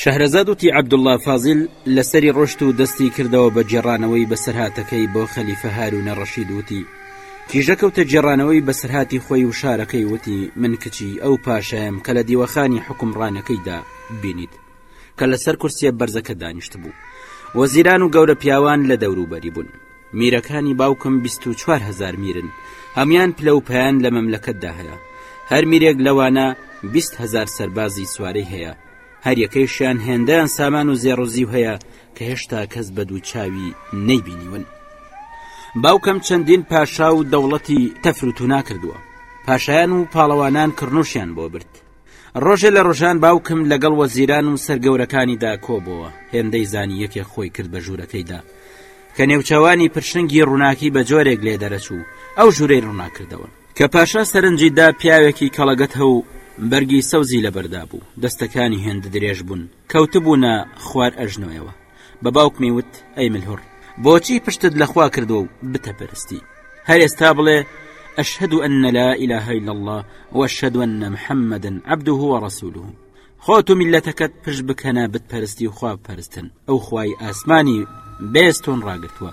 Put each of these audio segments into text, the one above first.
شەهرەزاد وتی عەبدوڵڵا فازیل لە سەری ڕۆشت و دەستی کردەوە بە گێڕانەوەی بەسەرهاتەکەی بۆ خەلیفە هاروونە ڕەشید وتی کیژە کەوتە گێڕانەوەی بەسەرهاتی خۆی و شارەکەی وتی من کچی ئەو پاشایم کە لە دیوەخانی حوکمڕانەکەیدا بینیت کە لەسەر کورسیە بەرزەکە دانیشتبوو وەزیران و گەورە پیاوان لە دەوروبەری بوون میرەکانی باوکم بیست و چوار هەزار میرن، هەموان پلە و پایان لە مەملەکەتدا هەیە، هەر میرێک لەوانە بیست هەزار سەربازی سوارەی هەیە، هەریەکەیشیان هێندەیان سامان و زێڕ و زیو هەیە کە هێشتا کەس بە دوو چاوی نەیبینیون. باوکم چەندین پاشا و دەوڵەتی تەفروتونا کردووە، پاشایان و پاڵەوانان کڕنوشیان بۆ برد، ڕۆژێ لە ڕۆژان باوکم لەگەڵ وەزیران و سەرگەورەکانیدا کۆبۆوە هێندەی زانی یەکێک خۆی کرد بە ژوورەکەیدا کە نێوچەوانی پرشنگی ڕووناکی بە جۆرێک لێ دەرەچوو ئەو ژوورەی ڕووناکردەوە کە پاشا سەرنجیدا پیاوێکی کەڵەگەت هەو بەرگی سەوزی لەبەردا بوو دەستەکانی هێند درێژ بوون کەوتبوونە خوار ئەژنۆیەوە بە باوکمی وت ئەی ملهوڕ بۆچی پشتت لەخوا کردووە و بتەپەرستی هەر ئێستا بڵێ ئەشهد أن لا إله إلا الله وأشهد أن محمدا عبده ورسوله خۆت و میلەتەکەت پشت بکەنە بتپەرستی و خوا پەرستن ئەو خوای ئاسمانی بێستۆن ڕاگرتووە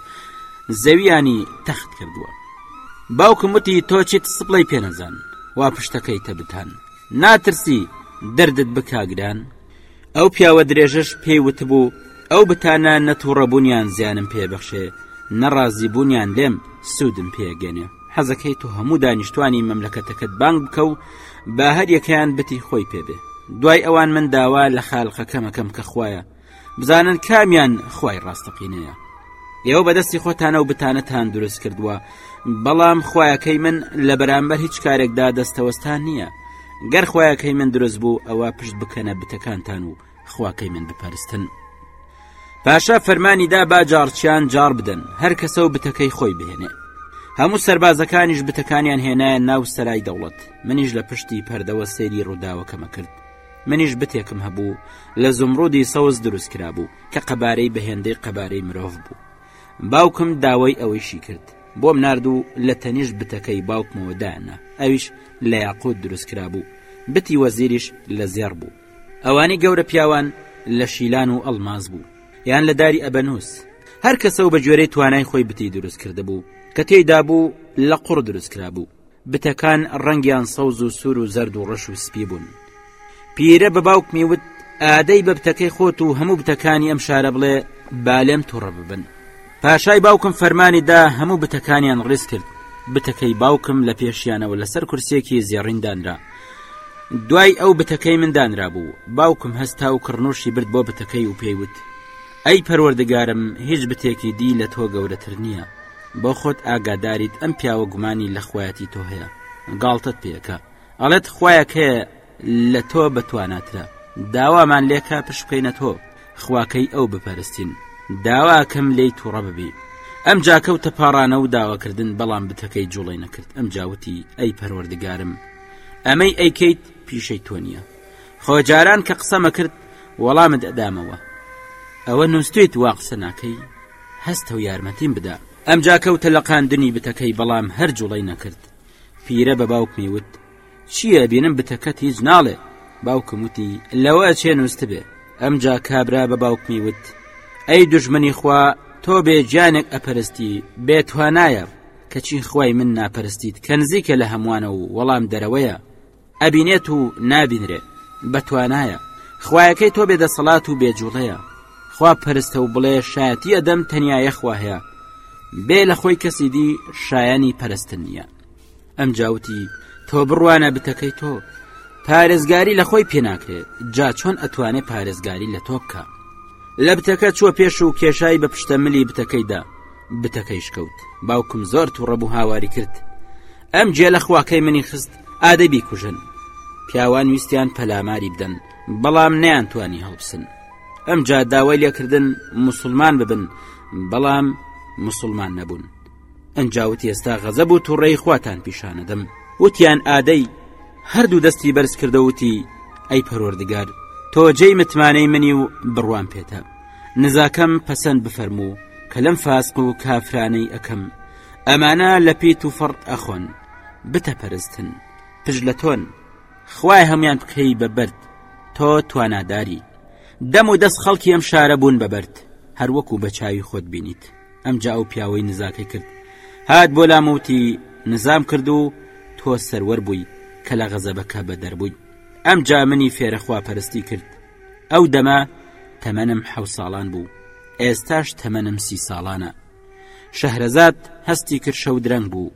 زەویانی تەخت کردووە باوکم وتی تۆ چیت سپڵی پێنەزان وا پشتەکەی تەبتان ناترسی دەردت بکگران ئەو پیاوە درێژەش پێی وتبوو ئەو بتانە نە تووڕەبوونیان زیانم پێبەخشێ نە ڕازیبوونیان لێم سوودم پێگەێنێ حەزەکەی تۆ هەموو دانیشتوانی مەملەکەتەکەت بانگ بکە و با هەر یەکەیان بتی خۆی پێبێ دوای ئەوان من داوا لە خالقەکەمەکەم کە خویە بزانن کامیان خی ڕاستەقینەیە ئێوە بەدەستی خۆتانە و بتانەتان دروست کردووە بەڵام خویەکەی من لە بەرامبەر هیچ کارێکدا دەستەوەستان نییە گەر خویەکەی من دروست بوو ئەوە پشت بکەنە بتەکانتان و خواکەی من بپەرستن پاشا فەرمانی دا با جاڕچیان جاڕ بدەن هەر کەسە و بتەکەی خۆی بهێنێ هەموو سربازەکانیش بتەکانیان هێنایە ناو سەرای دەوڵەت منیش لە پشتی پەردەوە سەیری ڕووداوەکەمە کرد منیش بتێکم هەبوو لە زمڕودی سەوز دروست کرابوو کە قەبارەی بەهێندەی قەبارەی مرۆڤ بوو باوکم داوای ئەوەیشی کرد بۆم نرد و لە تەنیشت بتەکەی باوکمەوە دایاننا ئەویش لە یاقوت دروست کرابوو بتی وەزیریش لە زێڕ بوو ئەوانی گەورە پیاوان لە شیلان و ئەڵماز بوو یان لە داری ئەبەنووس هەر کەسە و بە گوێرەی توانای خۆی بتی دروست کردبوو کە تێیدا بوو لە قوڕ دروست کرابوو بتەکان ڕەنگیان سەوز و سوور و زەرد و ڕەش و سپی بوون پیرە بە باوکمی وت ئادەی بە بتەکەی خۆت و هەموو بتەکانی ئەم شارە بڵێ بالێم توڕە ببن پاشای باوکم فەرمانی دا هەموو بتەکانیان ڕیز کرد بتەکەی باوکم لە پێشیانەوە لەسەر کورسێکی زێڕیندانرا دوای ئەو بتەکەی مندانرا بوو باوکم هەستا و کڕنوشی برد بۆ بتەکەی و پێیوت ئەی پەروەردگارم هیچ بتێکی دی لە تۆ گەورەتر نییە بۆ خۆت ئاگاداریت ئەم پیاوە گومانی لە خویەتی تۆ هەیە گاڵتەت پێەکە ئەڵێت خویەک هەیە لە تۆ بەتواناترە داوامان لێکە پش بکەینە تۆ خواکەی ئەو بپەرستین داواکەم لی تووڕە ببی ئەم جاکەوت تە پاڕانە و داواکردن بەڵام بتەکەی جوڵی نەکرد ئەم جاوتی ئەی پەروەردگارم ئەمەی ئەیکەیت پیشەی تۆ نییە خۆجاران کە قسەمە کرد وەڵامت ئەدامەوە ئەوە نووسیت وا قسە ناکەی هەستەو یارمەتیم بدە. ئەمجا کەوتە لەقاندنی بتەکەی بەڵام هەر جوڵەی نەکرد. پیرە بە باوکمی وت، چییە ئەبینم بتەکەت هیچ ناڵێ؟ باوکم وتی، لەوە ئەچێ نوستبێ. ئەمجا کابرا بە باوکمی وت، ئەی دوژمنی خوا تۆ بێ گیانێک ئەپەرستی بێ توانایە، کەچی خوای من ناپەرستیت کە نزیکە لە هەمووانەو وەڵام دەرەوەیە. ئەبینێت و نابینرێ بەتوانایە خوایەکەی تۆ بێ دەسەڵات و بێجوڵەیە خوا پەرستە و بڵێ شایەتی ئەدەم تەنیا یەخوا هەیە بێ لە خۆی کەسی دی شایانی پەرستن نییە ئەم جاوتی تۆ بڕوانە بتەکەی تۆ پارێزگاری لە خۆی پێناکرێت جا چۆن ئەتوانێت پارێزگاری لە تۆ بکە لە بتەکە چووە پێش و کێشای بە پشتە ملی بتەکەیدا بتەکەیشکەوت باوکم زۆر توڕەبوو هاواری کرد ئەم جێ لە خواکەی منی خست ئادەی بیکوژن پیاوان ویستیان پەلاماری بدەن بەڵام نیان توانی هەڵبسن ئەم جا داوای لێکردن مسلمان ببن بەڵام مسلمان نەبوون ئەنجاوت ئێستا غەزە بوو توڕێی خواتان پیشانەدەم وتیان ئادەی هەردوو دەستی بەرز کردەوتی ئەی پەروەردگار تۆ جێی متمانەی منی و بڕوان پێتە نزاکەم پەسەند بفەرموو کە لەم فاسق و کافرانەی ئەەکەم ئەمانە لە پیت و فەڕ ئەخۆن بتەپەرستن پشت لە تۆن خوای هەموان بکەی بە بەرد تۆ تواناداری دەم و دەست خەڵکی ئەم شارە بوون بە بەرد هەروەکو بە چاوی خۆت بینیت ئەم جا ئەو پیاوەی نزاکە کرد هات بۆ لاموتی نزام کرد و تۆ سەروەر بووی کە لە غەزەبەکە بە دەربووی ئەم جا منی فێرەخوا پەرستی کرد ئەو دەمە تەمەنم حە ساڵان بوو ئێستاش تەمەنم سی ساڵانە شەهرەزاد هەستی کرشە و درەنگ بوو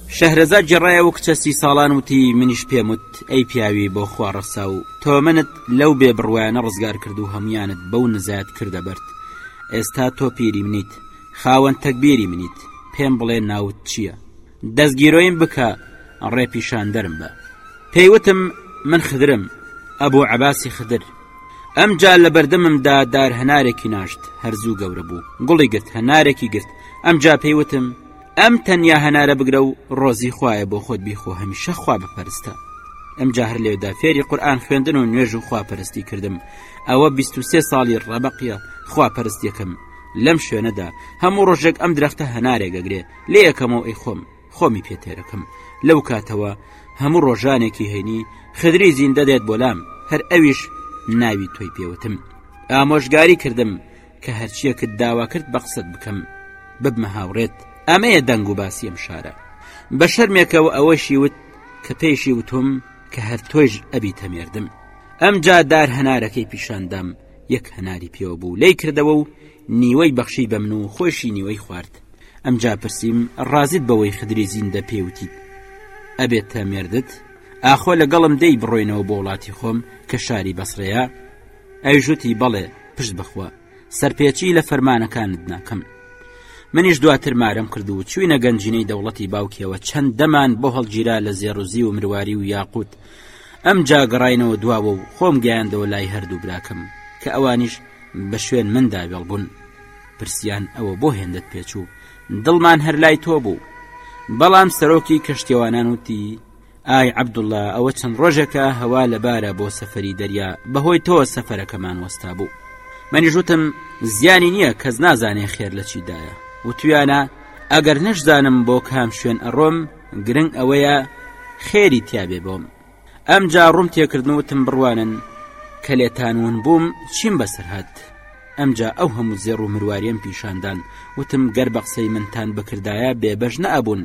شەهرەزاد گێڕایەوە کچە سی ساڵان وتی، منیش پێم وت، ئەی پیاوی بۆ خوا ڕەساو، تۆ منت لەو بێ بڕوایانە ڕزگار کرد و هەموویانت بەو نزایەت کردە بەرد. ئێستا تۆ پیری منیت، خاوەن تەگبیری منیت، پێم بڵێ ناوت چییە؟ دەستگیرۆیم بکە، ڕێپیشاندەرم بە. پێی وتم، من خدرم، ئەبوو عەباسی خدر. ئەمجا لە بەردەممدا دار هەنارێکی ناشت، هەر زوو گەورە بوو، گوڵی گرت، هەنارێکی گرت، ئەمجا پێی وتم، ئەم تەنیا هەنارە بگرە و ڕۆزی خوایە بۆ خۆت بیخۆ هەمیشە خوا بپەرستە ئەم جاهر لێدا فێری قورآن خوێندن و نوێژ و خواپەرستی کردم ئەوە 23 ساڵی ڕەبقیە خواپەرستیەکەم لەم شوێنەدا هەموو ڕۆژێک ئەم درەختە هەنارێگەگرێ لێ یەکەمەوە ئەی خۆم خۆمی پێتێرەکەم لەو کاتەوە هەموو ڕۆژانێکی هەینی خدری زیندە دێت بۆ لام هەر ئەویش ناوی تۆی پێوتم ئامۆژگاری کردم کە هەرچیەکت داواکرد بە قسەت بکەم ببمە هاوڕێت ئەمەیە دەنگ و باسی ئەم شارە بە شەرمێکەوە ئەوەشی وت کە پێشی وتم کە هەر تۆیش ئەبی تەمێردم ئەم جادار هەنارەکەی پیشاندام یەک هەناری پێوە بوو لی کردەوە و نیوەی بەخشی بە من و خۆشی نیوەی خوارد ئەم جاپرسیم ڕازیت بەوەی خدری زیندە پێوتیت ئەبێت تەمێردت ئاخۆ لەگەڵم دەی بڕۆینەوە بۆ وڵاتی خۆم کە شاری بەسڕەیە ئەیژوتی بەڵێ پشت بەخوا سەرپێچی لە فەرمانەکانت ناکەم منیش دواتر مارم کرد و چوینە گەنجینەی دەوڵەتی باوکیەوە چەند دەمان بۆ هەڵگیرا لە زێڕوزی و مرواری و یاقوت ئەم جاگەڕینەوە دواوە و خۆم گەیاندەوە لای هەردوو براکەم کە ئەوانیش بە شوێن مندا وێڵ بوون پرسیان ئەوە بۆ هێندت پێچوو دڵمان هەر لای تۆ بوو بەڵام سەرۆکی کەشتێوانان وتی ئای عەبدوڵا ئەوە چەند ڕۆژێکە هەوا لەبارە بۆ سەفری دەریا بەهۆی تۆ سەفەرەکەمان وەستا بوو منیژوتم زیانی نییە کەس نازانێ خێر لە چیدایە وتویانە ئەگەر نەشزانم بۆ کام شوێن ئەڕۆم گرنگ ئەوەیە خێری تیاابێ بۆم ئەم جا ڕوم تێکردن وتم بڕوانن کە لێتانون بووم چیم بەسەر هات ئەمجا ئەو هەموو زێڕ و مرواریەم پیشاندان وتم گەر بە قسەی منتان بکردایە بێبەش نەبوون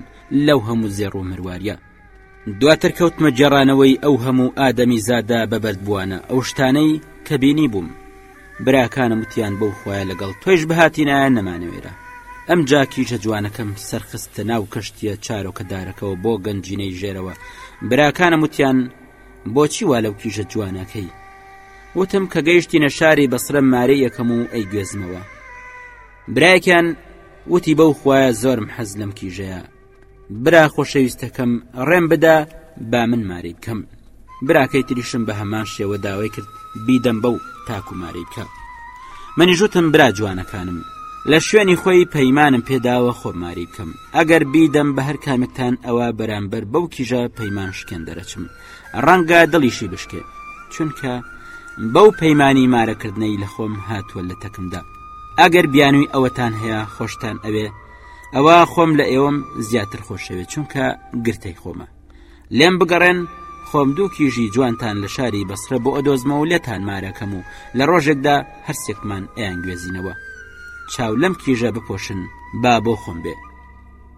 لەو هەموو زێڕ و مرواریە دواتر کەوتمە جێڕانەوەی ئەو هەموو ئادەمی زادە بەبەردبووانە ئەو شتانەی کە بینی بووم براکانم وتیان بەو خۆیان لەگەڵ تۆیش بهاتینایان نەمانەوێرا ئەم جاکیشە جوانەکەم سەرخستە ناو کەشتیە چارۆکە دارەکەەوە بۆ گەنجینەی ژێرەوە براکانە وتیان بۆچی وا لەو کیژە جوانەکەی وتم کە گەیشتینە شاری بەسرە مارەی یەکەم و ئەی گوێزمەوە برایکیان وتی بەو خوایە زۆرم حەز لەم کیژەیە برا خۆشەویستەکەم ڕێم بدە با من ماری بکەم براکەی تریشم بە هەمان شێوە داوای کرد بیدەم بەو تاکوماری بکە منیژوتم برا جوانەکانم لە شوێنی خۆی پەیمانم پێداوە خۆماری بکەم ئەگەر بیدەم بە هەر کامێکتان ئەوە بەرامبەر بەو کیژە پەیمان شکێن دەرەچم ڕەنگە دڵیشی بشکێ چونکە بەو پەیمانی مارەکردنەی لە خۆم هاتووە لە تەکمدا ئەگەر بیانووی ئەوەتان هەیە خۆشتان ئەوێ ئەوە خۆم لە ئێوەم زیاتر خۆشەوێت چونکە گرتەی خۆمە لێم بگەڕێن خۆم دوو کیژی جوانتان لە شاری بەسرە بۆ ئەدۆزمەوە لێتان مارەکەم و لە ڕۆژێکدا هەرسێکمان ئەیانگوێزینەوە چاو لەم کیژە بپۆشن با بۆ خۆم بێ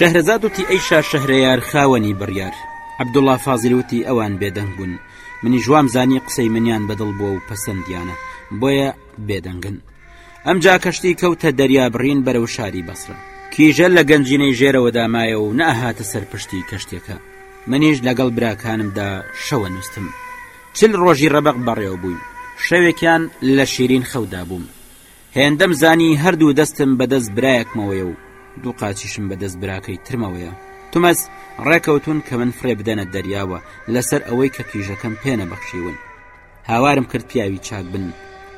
شەهرەزاد وتی ئەی شا شەهرەیار خاوەنی بڕیار عبدوڵا فازل وتی ئەوان بێدەنگ بوون منی جوام زانی قسەی منیان بەدڵ بووە و پەسەندیانە بۆیە بێدەنگن ئەم جا کەشتی کەوتە دەریا بڕین بەرەو شاری بەسرە کیژە لە گەنجینەی ژێرەوە دامایە و نەهاتە سەر پشتی کەشتێکە منیش لەگەڵ براکانمدا شەوە نووستم. چل ڕۆژی ڕەبەق بەڕێوە بووین. شەوێکیان لە شیرین خەودا بووم. هێندەم زانی هەر دوو دەستم بە دەست برایەکمەوەیە و دوو قاچیشم بە دەست براکەی ترمەوەیە. تومەز ڕێکەوتوون کە من فڕێ بدەنە دەریاوە لەسەر ئەوەی کە کیژەکەم پێ نەبەخشیون. هاوارم کرد پیاوی چاک بن،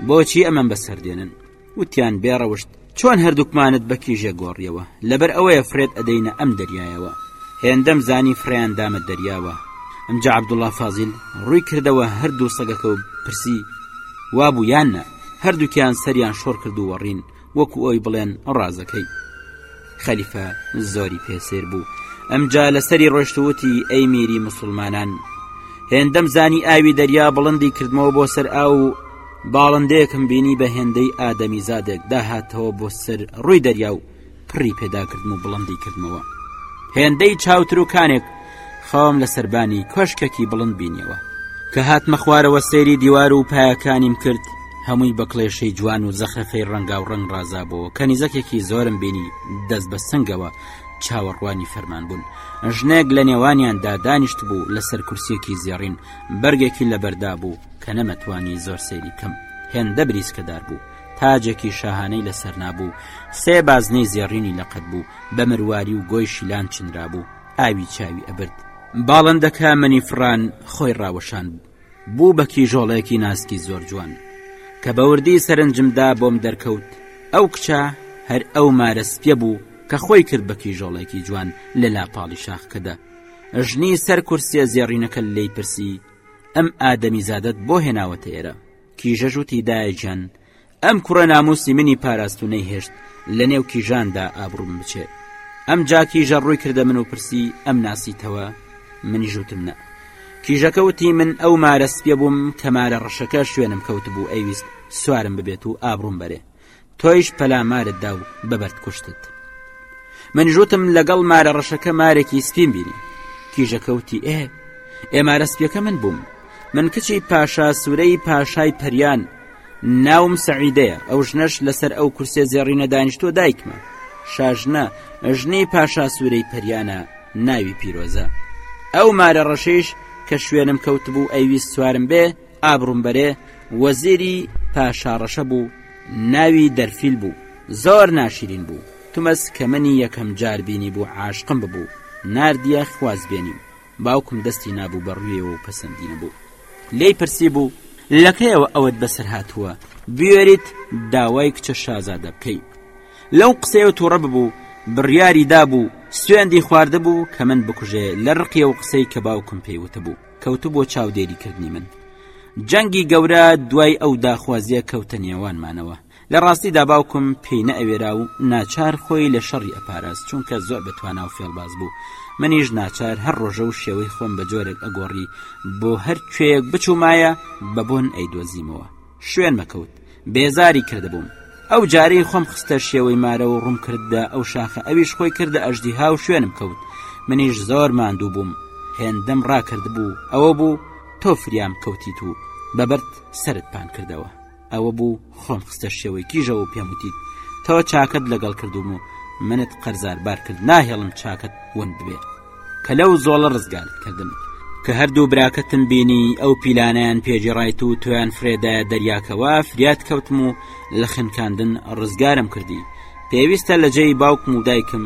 بۆچی ئەمەم بەسەر دێنن؟ وتیان، بێ ڕەوشت، چۆن هەردووکمانت بە کیژێک گۆڕیەوە، لەبەر ئەوەیە فرێت ئەدەینە ئەم دەریایەوە، هێندەم زانی فڕێیان دامە دەریاوە، ئەمجا عەبدوڵڵا فازیل ڕووی کردەوە هەردوو سەگەکە و پرسی، وا بوو یان نا، هەردووکیان سەریان شۆڕ کرد و وەڕین، وەکو ئەوەی بڵێن، ڕازەکەی. خەلیفە زۆری پێ سەیر بوو ئەمجا لەسەری ڕۆشت وتی ئەی میری مسلمانان هێندەم زانی ئاوی دەریا بڵندی کردمەوە بۆ سەر ئاو و باڵندێکم بینی بە هێندەی ئادەمی زادێک داهاتەوە بۆ سەر ڕووی دەریا و پڕی پێداکردم و بڵندی کردمەوە هێندەی چاوتروکانێک خەوم لە سەربانی کۆشکەکی بڵند بینیەوە کە هاتمە خوارەوە سەیری دیوار و پایەکانیم کرد هەمووی بە کڵێشەی جوان و زەخرەفەی ڕەنگا و ڕنگ ڕازابەوە کەنیزەکێکی زۆرم بینی دەست بە سنگەوە چاوەڕوانی فەرمان بوون ژنێک لە نێوانیان دادانیشت بوو لەسەر کورسیەکی زێڕین بەرگێکی لەبەردا بوو کە نەمەتوانی زۆر سەیری کەم هێندە بریسکەدار بوو تاجێکی شاهانەی لەسەر نابوو سێ بازنەی زێڕینی لەقەت بوو بە مرواری و گۆی شیلان چنرا بوو ئاوی چاوی ئەبرد باڵندەکە منی فران خۆی ڕاوەشان بوو بوو بە کیژۆڵەیەکی ناسکی زۆر جوان کە بەوردی سەرنجمدا بۆم دەرکەوت ئەو کچە هەر ئەو مارە سپیە بوو کە خۆی کرد بە کیژۆڵێکی جوان لە لاپاڵی شاخکەدا ژنی سەر کورسیە زێڕینەکە لی پرسی ئەم ئادەمی زادت بۆ هێناوەتە ئێرە کیژەژوتی دایجان ئەم کوڕە ناموسی منی پاراست و نەیهێشت لە نێو کیژاندا ئابڕووم بچێ ئەمجا کیژە ڕووی کردە من و پرسی ئەم ناسیتەوە منی ژوتم نە کیژەکە وتی من ئەو مارە سپیە بووم کە مارە ڕەشەکە شوێنم کەوت بوو ئەیویست سوارم ببێت و ئابڕووم بەرێ تۆیش پەلامارت دا و بەبەرد کوشتت من ژوتم لەگەڵ مارە ڕەشەکە مارێکی سپیم بینی کیژەکەوتی ئێ ئێمارە سپیەکە من بووم من کچی پاشا سوورەی پاشای پەریان ناوم سەعیدەیە ئەو ژنەش لەسەر ئەو کورسێ زێڕینە دانیشتووە دایکمە شاژنە ژنەی پاشا سوورەی پەریانە ناوی پیرۆزە ئەو مارە ڕەشەیش کە شوێنم کەوتبوو ئەیویست سوارم بێ ئابڕم بەرێ وەزیری پاشاڕەشە بوو ناوی دەرفیل بوو زۆر ناشرین بوو تومەس کە منی یەکەم جار بینی بوو عاشقم ببوو نردە خوازبێنیم باوکم دەستی نابوو بە ڕوێوە و پەسەندی نەبوو لێی پرسی بوو لە کەیەوە ئەوەت بەسەر هاتووە بوێریت داوای کچە شازادە بکەی لەو قسەیە تووڕە ببوو بڕیاری دابوو سوێندی خواردبوو کە من بکوژێ لە ڕقیە و قسەی کە باوکم پێی وتبوو کەوت بۆ چاودێری کردنی من جەنگی گەورە دوای ئەو داخوازیە کەوتە نێوانمانەوە لە ڕاستیدا باوکم پێی نەئەوێرا و ناچار خۆی لە شەڕی ئەپاراست چونکە زۆر بە توانا و فێڵباز بوو منیش ناچار هەر ڕۆژە و شێوەی خۆم بە جۆرێک ئەگۆڕی بۆ هەر کوێیەک بچوومایە بە بۆن ئەیدۆزیمەوە شوێن مەکەوت بێزاری کردبووم ئەو جارەی خۆم خستە شێوەی مارە و ڕووم کردە ئەو شاخە ئەویش خۆی کردە ئەژدی ها و شوێنم کەوت منیش زۆر ماندوو بووم هێندەم ڕاکرد بوو ئەوە بوو تۆ فریام کەوتیت و بەبرد سرت پان کردەوە ئەوە بوو خۆم خستە شێوەی کیژە و پێم وتیت تەوە چاکەت لەگەڵ کردوم و منت قەرزاربار کرد ناهێڵم چاکەت ون ببێت کە لەو زۆڵە ڕزگارت کردم کە هەردوو براکەتم بینی ئەو پیلانیان پێجیڕایت و تۆیان فرێدایە دەریاکەوە فریاد کەوتم و لە خنکاندن ڕزگارم کردی پێویستە لە جێی باوکم و دایکم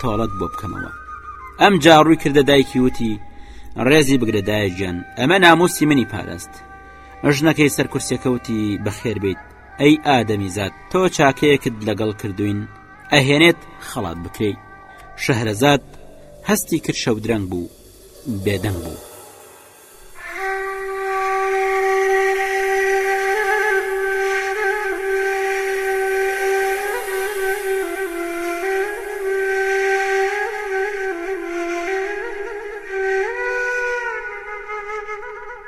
تۆڵەت بۆ بکەمەوە ئەم جاڕووی کردە دایکی وتی ڕێزی بگرە دایگیان ئەمە ناموسی منی پاراست ژنەکەی سەر کورسیەکە وتی بەخێر بێیت ئەی ئادەمیزاد تۆ چاکەیەکت لەگەڵ کردوین ئەهێنێت خەڵات بکرێی شەهرەزاد هەستی کرد شەودرەنگ بوو بێدەنگ بوو.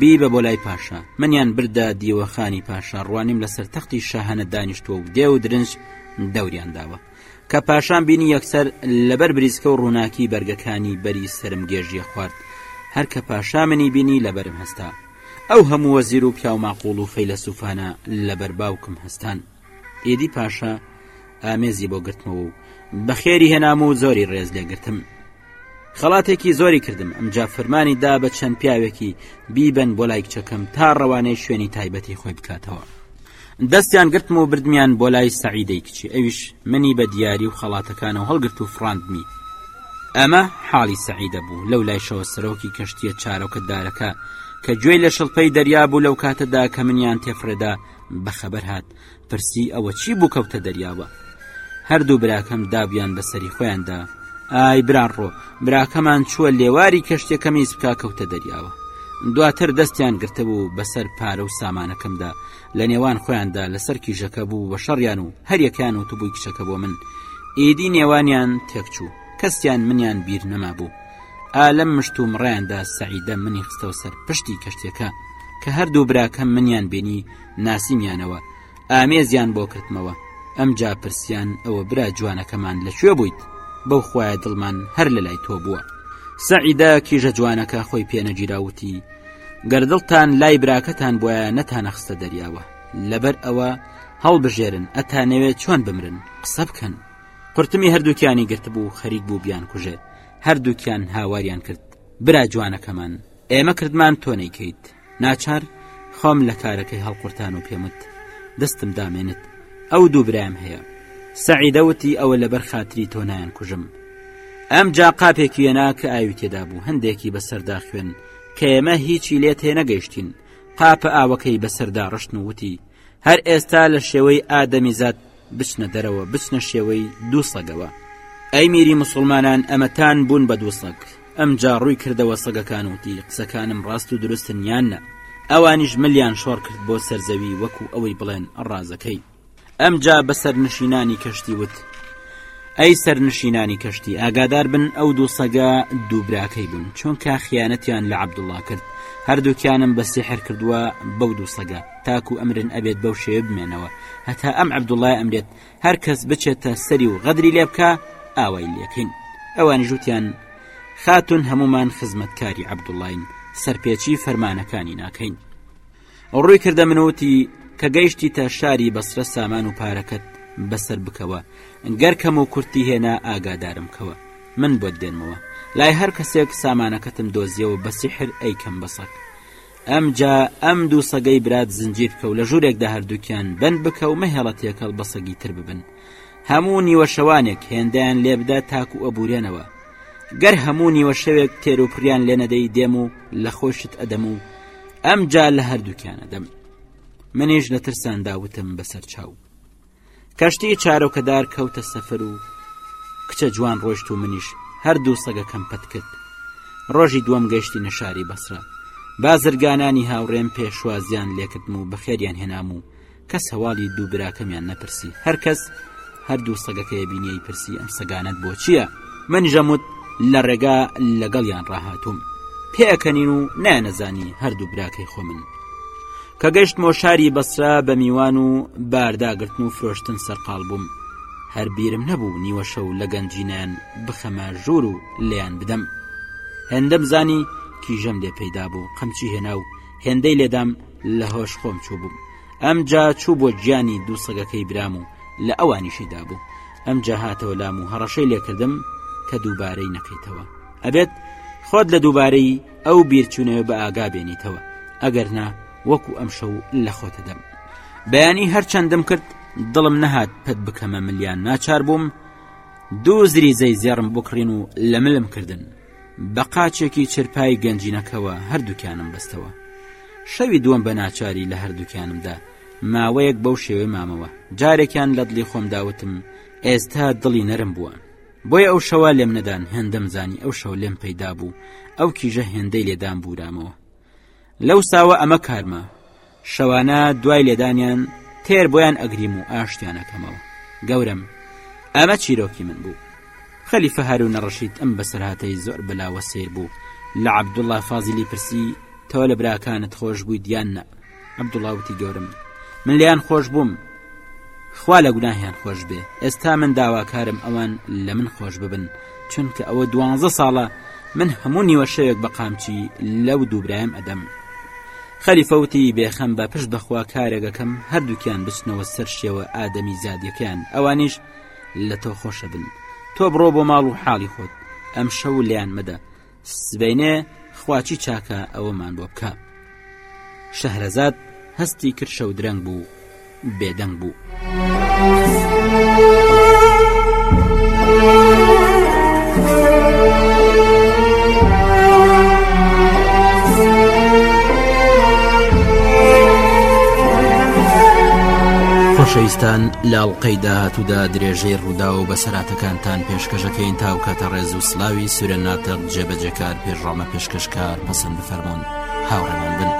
بیبە بۆ لای پاشا منیان بردە دیوەخانی پاشا ڕوانیم لەسەر تەختی شاهانە دانیشتوە و دێ و درنج دەوریان داوە کە پاشان بینی یەکسەر لەبەر بریسکە و ڕووناکی بەرگەکانی بەری سرم گێژیە خوارد هەر کە پاشا منی بینی لەبەرم هەستا ئەو هەموو وەزیر و پیاو ماقوڵ و فەیلە سوفانە لەبەر باوکم هەستان ئیدی پاشا ئامێزی بۆ گرتمەوە و بەخێری هێنام و زۆری ڕێز لێگرتم خەڵاتێکی زۆری کردم ئەمجا فەرمانی دا بە چەند پیاوێکی بیبەن بۆ لای کچەکەم تا ڕەوانەی شوێنی تایبەتی خۆی بکاتەوە دەستیان گرتم و بردمیان بۆ لای سەعیدەی کچی ئەویش منی بە دیاری و خەڵاتەکان و هەڵگرت و فراندمی ئەمە حاڵی سەعیدە بوو لەو لایشەوە سەرۆکی کەشتیە چارۆکە دارەکە کە گوێی لە شڵپەی دەریا بوو لەو کاتەدا کە منیان تێفرێدا بەخەبەر هات پرسی ئەوە چی بوو کەوتە دەریاوە هەردوو براکەم دابیان بەسەری خۆیاندا ئای براڕۆ براکەمان چووە لێواری کەشتێکە میز بکە کەوتە دەریاوە دواتر دەستیان گرتبوو بەسەر پارە و سامانەکەمدا لە نێوان خۆیاندا لەسەر کیژەکە بوو بە شەڕیان و هەریەکان وتبووی کچەکە بۆ من ئیدی نێوانیان تێکچوو کەسیان منیان بیر نەمابوو ئا لەم مشتومڕیاندا سەعیدە منی خستەوە سەر پشتی کەشتیەکە کە هەردوو براکەم منیان بینی ناسیمیانەوە ئامێزیان بۆ کردمەوە ئەم جا پرسیان ئەوە برا جوانەکەمان لەکوێ بوویت بەو خویە دڵمان هەر لە لای تۆ بووە سەعیدە کیژە جوانەکە خۆی پێنەگیراوتی گەردڵتان لای براکەتان بۆە نەتانەخستە دەریاوە لەبەر ئەوە هەڵبژێرن ئەتانەوێت چۆن بمرن قسە بکەن قرتمی هەردووکیانی گرتبوو خەریک بوو بیان کوژێ هەردووکیان هاواریان کرد برا جوانەکەمان ئێمە کردمان تۆ نەیکەیت ناچار خۆم لە کارەکەی هەڵقورتان و پێمت دەستم دامێنت ئەو دوو برایم هەیە سەعیدەوتی ئەوە لەبەر خاتری تۆ نایان کوژم ئەم جا قاپێکی وێنا کە ئاوی تێدا بوو هەندێکی بەسەردا خوێن کە ئێمە هیچی لێ تێ نەگەیشتین قاپە ئاوەکەی بەسەردا ڕشتن وتی هەر ئێستا لە شێوەی ئادەمیزاد بچنە دەرەوە بچنە شێوەی دوو سەگەوە. ئەی میری موسوڵمانان ئەمەتان بوون بە دوو سەگ. ئەمجا ڕووی کردەوە سەگەکان و وتی، قسەکانم ڕاست و دروستن یان نە؟ ئەوانیش ملیان شۆڕ کرد بۆ سەر زەوی وەکو ئەوەی بڵێن ڕازەکەی. ئەمجا بە سەرنشینانی کەشتی وت، ئەی سەرنشینانی کەشتی ئاگادار بن ئەو دوو سەگە دوو براکەی بوون، چونکە خیانەتیان لە عەبدوڵڵا کرد، هەردووکیانم بە سیحر کردووە بەو دوو سەگە. تاکو ئەمرن ئەبێت بەو شێوێ بمێنەوە هەتا ئەم عەبدوڵای ئەمرێت هەر کەس بچێتە سەری و غەدری لێ بکە ئاوای لەکەین ئەوان ژوتیان خاتون هەمومان خزمەتکاری عەبدوڵین سەرپێچی فەرمانەکانی ناکەین ڕووی کردە منوتی کە گەیشتی تا شاری بەسرە سامان و پارەکەت بەسەر بکەوە گەر کەم و کورتی هێنا ئاگادارم کەوە من بۆت دێنمەوە لای هەر کەسێک سامانەکەتم دۆزیەوە بەسیحر ئەیکەم بەسەک ئەمجا ئەم دوو سەگەی برات زنجیر بکە و لە ژوورێکدا هەردووکیان بەند بکە و مەهێڵە تێکەڵ بە سەگی تر ببن هەموو نیوە شەوانێک هێندەیان لێبدە تاکو ئەبورێنەوە گەر هەموو نیوە شەوێک تێروپریان لێ نەدەی دێم و لە خۆشت ئەدەم و ئەمجا لە هەردووکیانە دەم منیش لە ترسان داوتم بەسەر چاو کەشتی چارۆکەدار کەوتە سەفر و کچە جوان ڕۆشت و منیش هەردوو سەگەکەم پەت کرد ڕۆژی دووەم گەشتی نەشاری بەسرە بازرگانانی هاوڕێم پێشوازیان لێکردم و بەخێریان هێنام و کەس هەواڵی دوو براکەمیان نەپرسی هەرکەس هەردوو سەگەکەی بینیی پرسی ئەم سەگانت بۆ چییە؟ من ژەموت لە ڕێگا لەگەڵیان ڕاهاتووم پێکەنین و نانەزانی هەردوو براکەی خۆ من کە گەشت مۆشاری بەسرا بە میوان و بارداگرتن و فرۆشتن سەرقال بووم هەر بیرم نەبوو نیوە شەو لە گەنجینیان بخەمە ژوور و لیان بدەم هەندەم زانی کیژەم لێ پەیدا بوو قەمچی هێنا و هێندەی لێدام لە هۆش خۆم چوو بووم ئەم جا چوو بۆ گیانی دوو سەگەکەی برام و لە ئەوانیشیدا بوو ئەمجا هاتەوە لام و هەڕەشەی لێکردم کە دووبارەی نەکەیتەوە ئەبێت خۆت لە دووبارەی ئەو بیرچوونەوە بە ئاگا بێنیتەوە ئەگەر نا وەکو ئەم شەو لە خۆتە دەم بەیانی هەرچەندم کرد دڵم نەهات پەت بکەمە ملیان ناچار بووم دوو زری زەی زێڕم بکڕین و لە ملم کردن بە قاچێکی چرپای گەنجینەکەوە هەردووکیانم بەستەوە شەوی دووەم بە ناچاری لە هەردووکیانمدا ماوەیەک بەو شێوەی مامەوە جارێکیان لە دڵی خۆم داوتم ئێستا دڵی نەرم بووە بۆیە ئەو شەوە لێم نەدان هێندەم زانی ئەو شەو لێم پەیدا بوو ئەو کیژە هێندەی لێدان بورامەوە لەو ساوە ئەمە کارمە شەوانە دوای لێدانیان تێر بۆیان ئەگریم و ئاشتیانەکەمەوە گەورم ئەمە چیرۆکی من بوو خەلیفە هەرو نەڕەشیت ئەم بەسەرهاتەی زۆر بەلاوە سیر بوو لە عبدوڵە فازیلی پرسی تەوە لە براکانت خۆش بووی دیان نە عەبدوڵا وتی گەورەم من لیان خۆش بووم خوا لە گوناهیان خۆش بێ ئێستا من داواکارم ئەوان لە من خۆش ببن چونکە ئەوە دوانزە ساڵە من هەموو نیوە شەوێک بە قامچی لەو دووبرایم ئەدەم خەلیفەوتی بێخەم بە پشت بەخوا کارێگەکەم هەردووکیان بچنەوە سەر شێوە ئادەمی زادیەکەیان ئەوانیش لە تۆ خۆشە بن تۆ بڕۆ بۆ ماڵ و حاڵی خۆت ئەم شەو لیان مەدە سبەینێ خواچی چاکە ئەوەمان بۆ بکە شەهرەزاد هەستی کرد شەو درەنگ بوو بێدەنگ بوو. خۆشەویستان لاڵقەی داهاتوودا درێژەی ڕوودا و بەسەراتەکانتان پێشکەشەکەین تاوکاتە ڕێز و سلاوی سورە ناتق جێبەجێکار پێشڕامە پێشکەشکار پەسەند بفەرموون هاوڕێمان بن.